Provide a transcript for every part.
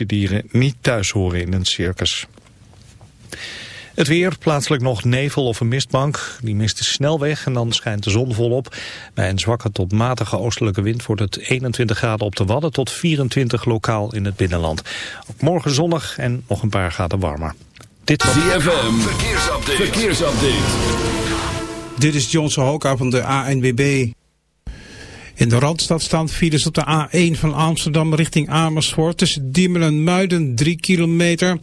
dieren niet thuis horen in een circus. Het weer, plaatselijk nog nevel of een mistbank. Die mist is snel weg en dan schijnt de zon volop. Bij een zwakke tot matige oostelijke wind wordt het 21 graden op de Wadden... tot 24 lokaal in het binnenland. Ook morgen zonnig en nog een paar graden warmer. Dit was ZFM, verkeersupdate. verkeersupdate. Dit is Johnson Hoka van de ANWB. In de Randstad staan files op de A1 van Amsterdam richting Amersfoort. Tussen Diemen en Muiden 3 kilometer.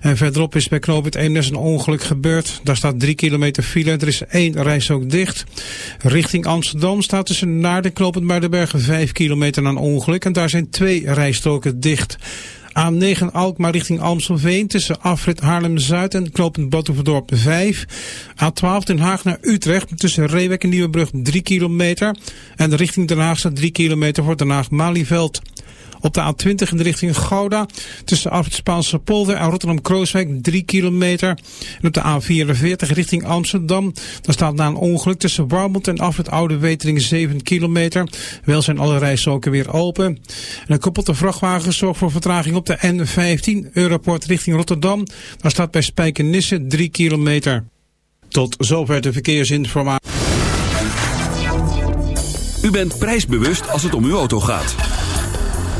En verderop is bij Knoop een ongeluk gebeurd. Daar staat 3 kilometer file. Er is één reis ook dicht. Richting Amsterdam staat tussen Naarden en Knoop het Muidenbergen 5 kilometer een ongeluk. En daar zijn twee rijstroken dicht. A9 Alkmaar richting Amstelveen tussen afrit Haarlem-Zuid en knooppunt Batuverdorp 5. A12 Den Haag naar Utrecht tussen Reewek en Nieuwebrug 3 kilometer. En richting Den Haag staat 3 kilometer voor Den Haag-Malieveld. Op de A20 in de richting Gouda tussen Afrit Spaanse polder en Rotterdam-Krooswijk 3 kilometer. En op de A44 richting Amsterdam. Daar staat na een ongeluk tussen Warmond en Afrit Oude Wetering 7 kilometer. Wel zijn alle rijstroken weer open. En een kapotte vrachtwagen zorgt voor vertraging op de N15 Europort richting Rotterdam. Daar staat bij Spijkenisse 3 kilometer. Tot zover de verkeersinformatie. U bent prijsbewust als het om uw auto gaat.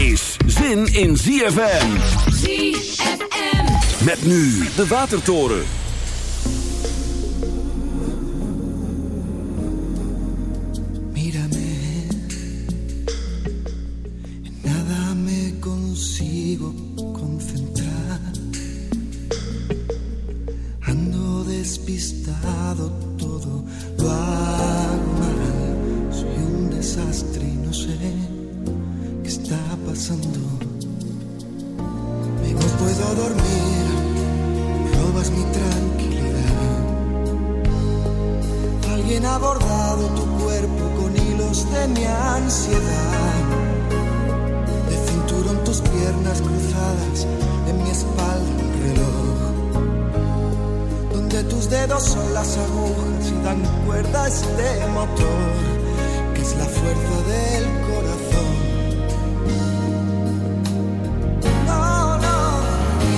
Is zin in ZFM. ZFM. Met nu de Watertoren. Mírame. En nada me consigo concentrar. Ando despistado, todo lo hago mal. Soy un desastre pasando. Me no puedo dormir, robas mi tranquilidad. Alguien ha bordado tu cuerpo con hilos de mi ansiedad. De cinturón tus piernas cruzadas, en mi espalda un reloj. Donde tus dedos son las agujas y dan cuerda a este motor, que es la fuerza del corazón.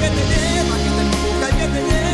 que te lleva, que te que.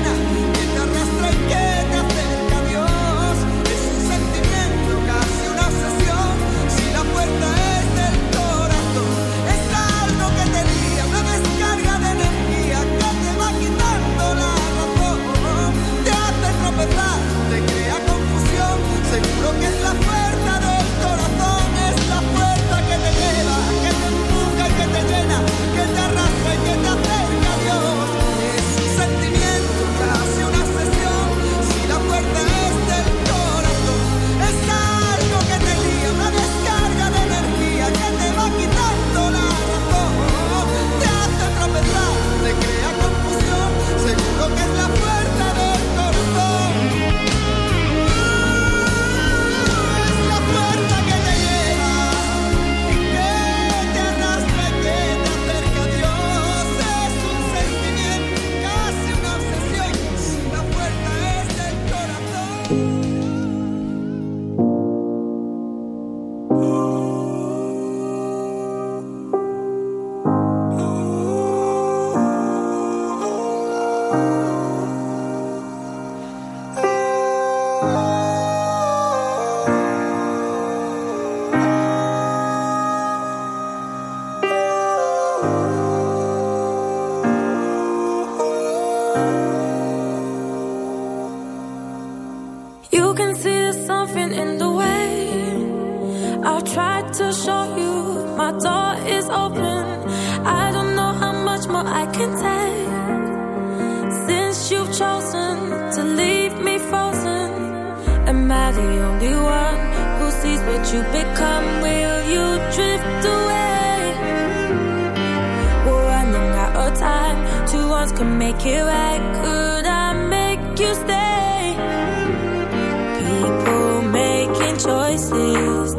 choices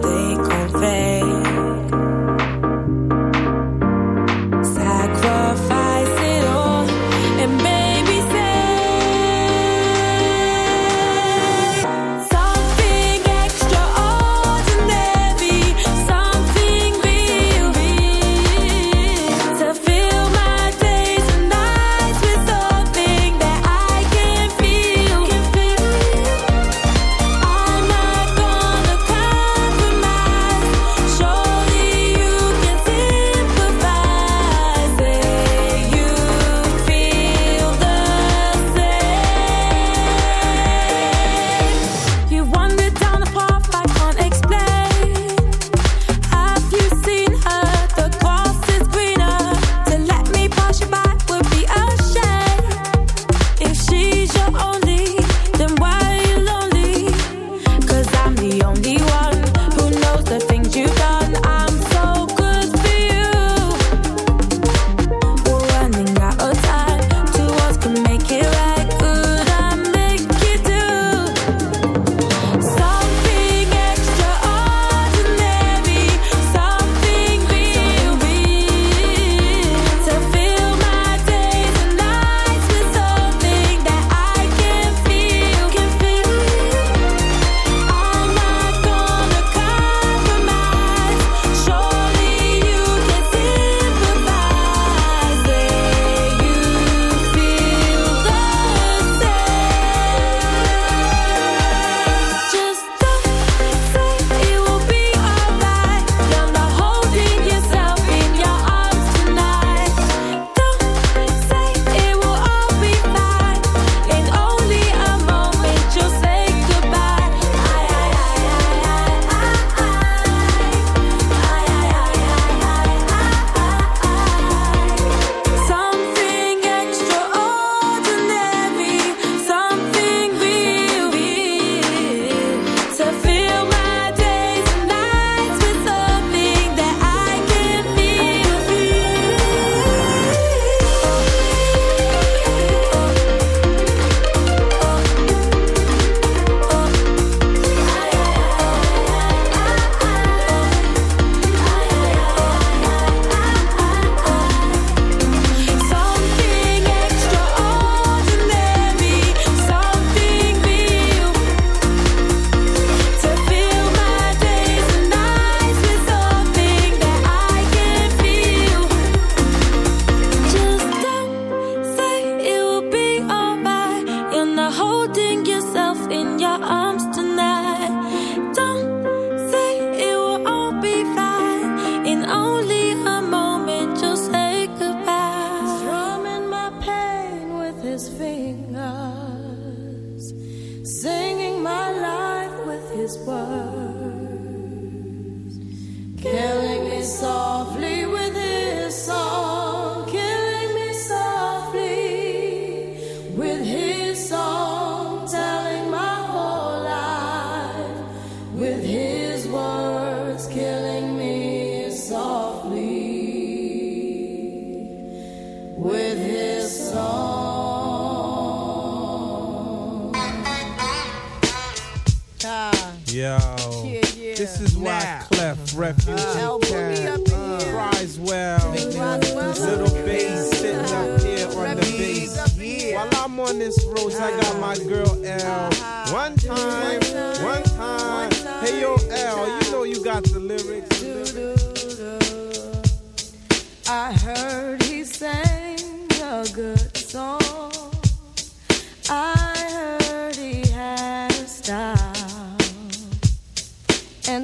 Yo. Yeah, yeah. This is why now. Clef uh-huh. Refuge uh, well. Little bass sitting up here on the bass. While I'm on this road, I got my girl L. One time, one time. Hey yo, L, you know you got the lyrics. The lyrics. I heard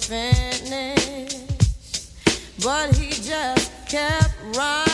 finish, but he just kept running.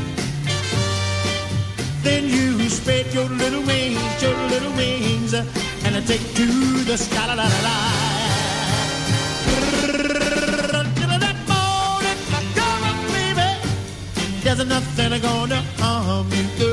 Then you spread your little wings, your little wings, and I take to the sky. La, la, la, la. That morning, come on, baby. There's nothing gonna harm you,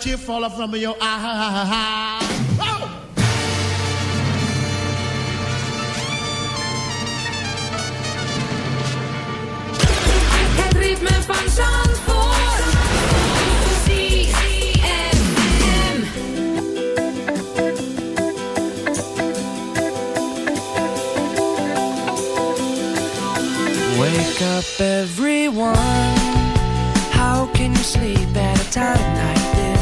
tear fall from your eye. Oh! Wake up everyone How can you sleep at a time like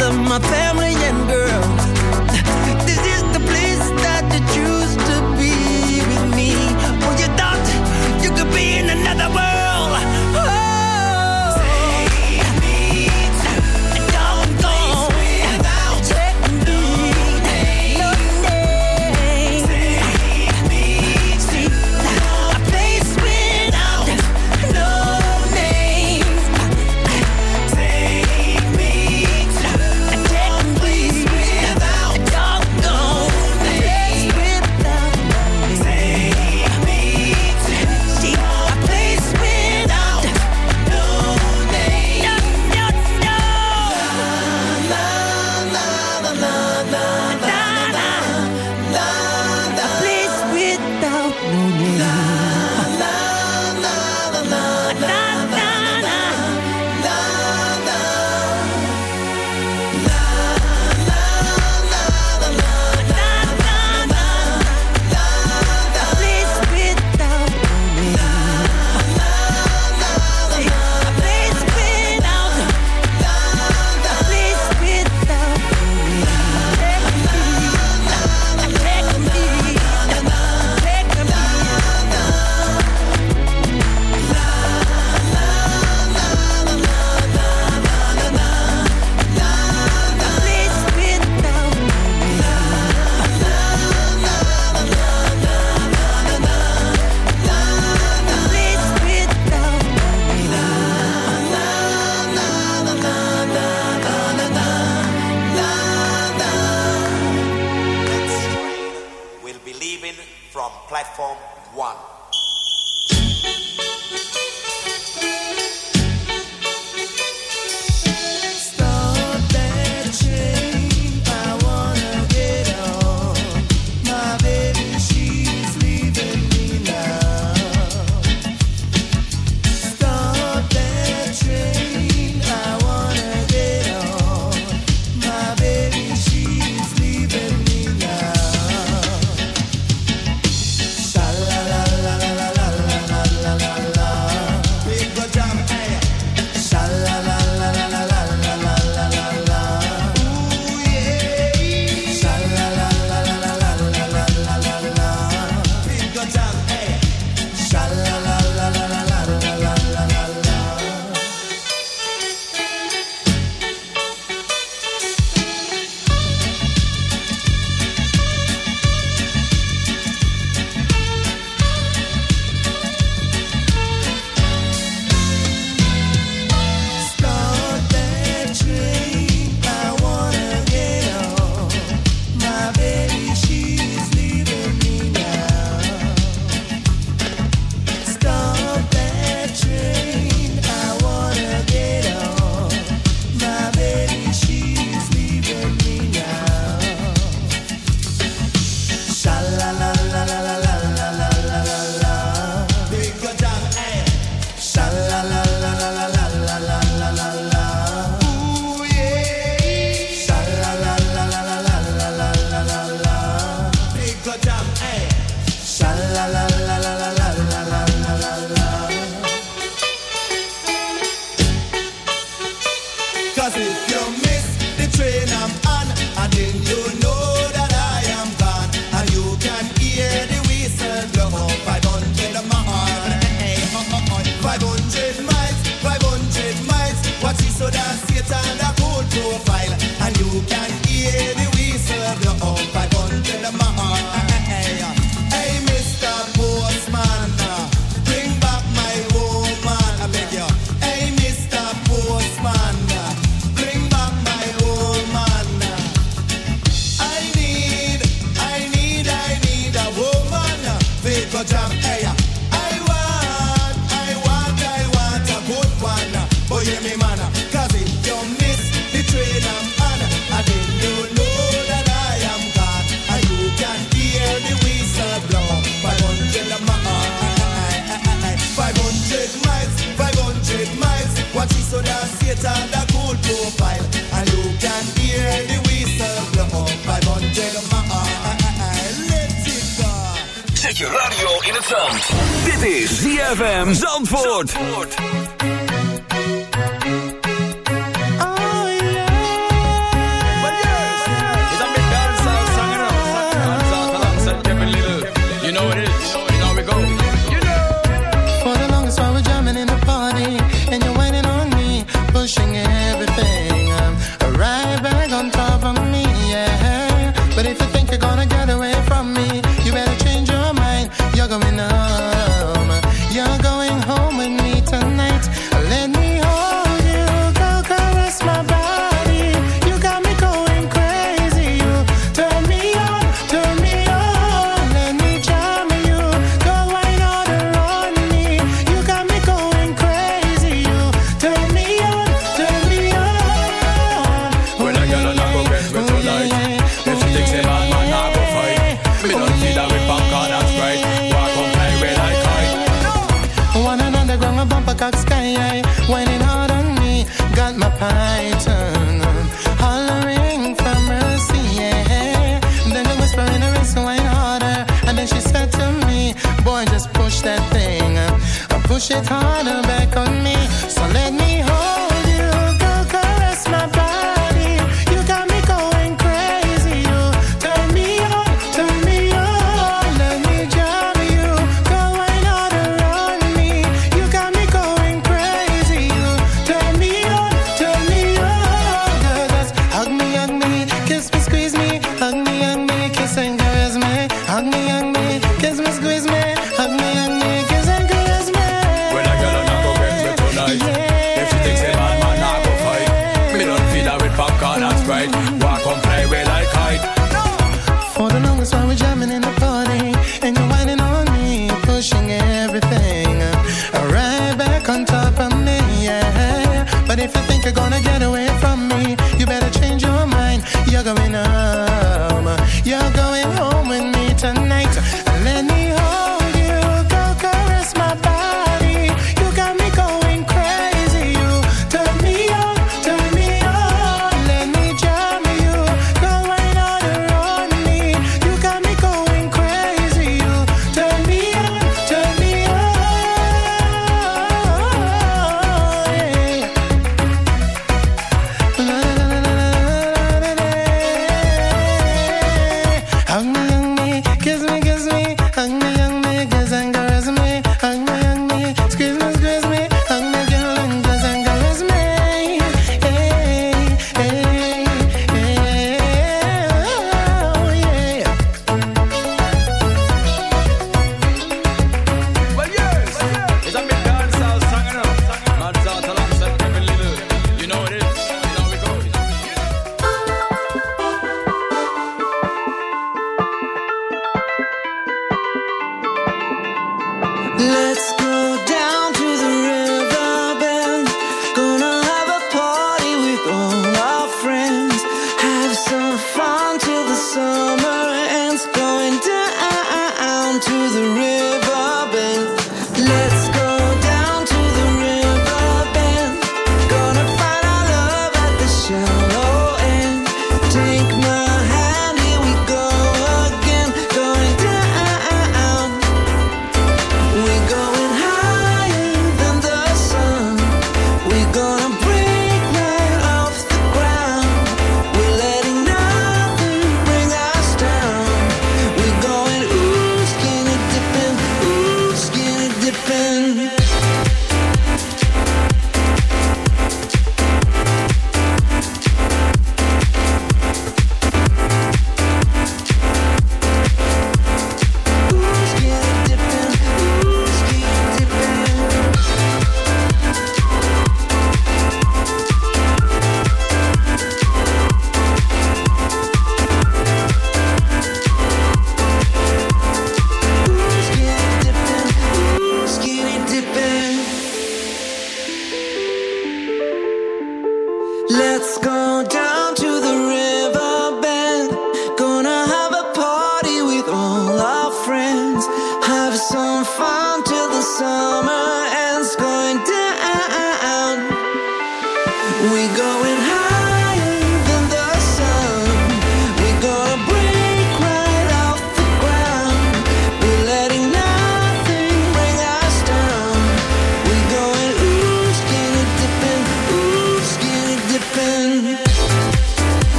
Of my family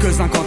Cause I'm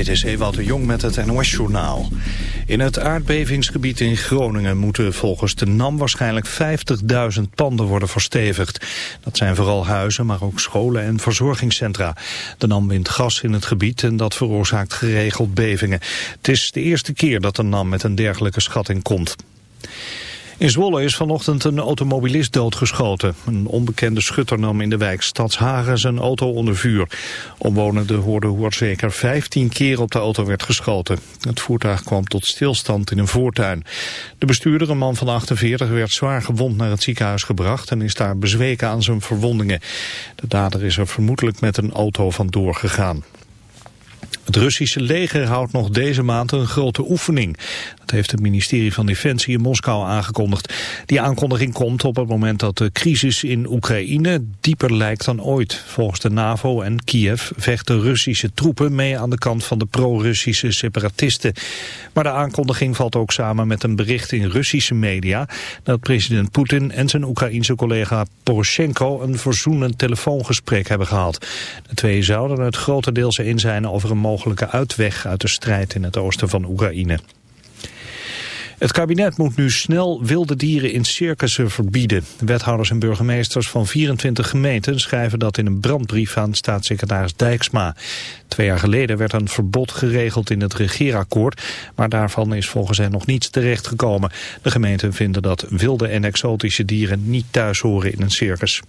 Dit is Ewout de Jong met het NOS-journaal. In het aardbevingsgebied in Groningen moeten volgens de NAM waarschijnlijk 50.000 panden worden verstevigd. Dat zijn vooral huizen, maar ook scholen en verzorgingscentra. De NAM wint gas in het gebied en dat veroorzaakt geregeld bevingen. Het is de eerste keer dat de NAM met een dergelijke schatting komt. In Zwolle is vanochtend een automobilist doodgeschoten. Een onbekende schutter nam in de wijk Stadshagen zijn auto onder vuur. Omwonenden hoorden hoe er zeker 15 keer op de auto werd geschoten. Het voertuig kwam tot stilstand in een voortuin. De bestuurder, een man van 48, werd zwaar gewond naar het ziekenhuis gebracht... en is daar bezweken aan zijn verwondingen. De dader is er vermoedelijk met een auto vandoor gegaan. Het Russische leger houdt nog deze maand een grote oefening. Dat heeft het ministerie van Defensie in Moskou aangekondigd. Die aankondiging komt op het moment dat de crisis in Oekraïne dieper lijkt dan ooit. Volgens de NAVO en Kiev vechten Russische troepen mee aan de kant van de pro-Russische separatisten. Maar de aankondiging valt ook samen met een bericht in Russische media dat president Poetin en zijn Oekraïense collega Poroshenko een verzoenend telefoongesprek hebben gehad. De twee zouden het grotendeels eens zijn over een mogelijke uitweg uit de strijd in het oosten van Oekraïne. Het kabinet moet nu snel wilde dieren in circussen verbieden. Wethouders en burgemeesters van 24 gemeenten schrijven dat in een brandbrief aan staatssecretaris Dijksma. Twee jaar geleden werd een verbod geregeld in het regeerakkoord, maar daarvan is volgens hen nog niets terechtgekomen. De gemeenten vinden dat wilde en exotische dieren niet thuis horen in een circus.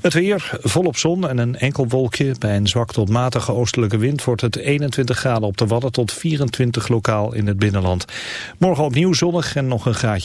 Het weer, volop zon en een enkel wolkje. Bij een zwak tot matige oostelijke wind wordt het 21 graden op de Wadden tot 24 lokaal in het binnenland. Morgen opnieuw zonnig en nog een graadje.